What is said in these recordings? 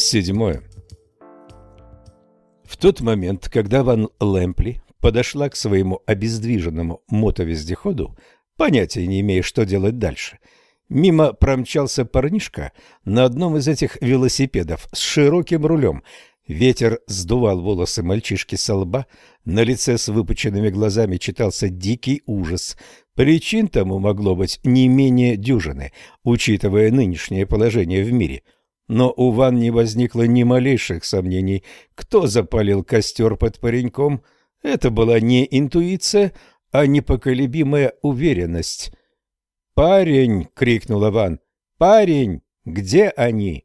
Седьмое. В тот момент, когда Ван Лэмпли подошла к своему обездвиженному мотовездеходу, понятия не имея, что делать дальше, мимо промчался парнишка на одном из этих велосипедов с широким рулем. Ветер сдувал волосы мальчишки со лба, на лице с выпученными глазами читался дикий ужас. Причин тому могло быть не менее дюжины, учитывая нынешнее положение в мире – но у Ван не возникло ни малейших сомнений, кто запалил костер под пареньком. Это была не интуиция, а непоколебимая уверенность. «Парень!» — крикнула Ван. «Парень! Где они?»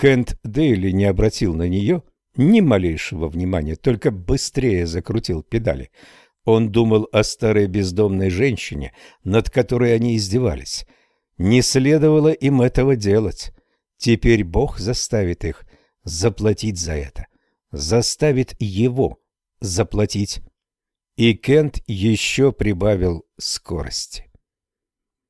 Кент Дейли не обратил на нее ни малейшего внимания, только быстрее закрутил педали. Он думал о старой бездомной женщине, над которой они издевались. Не следовало им этого делать. Теперь Бог заставит их заплатить за это. Заставит его заплатить. И Кент еще прибавил скорости.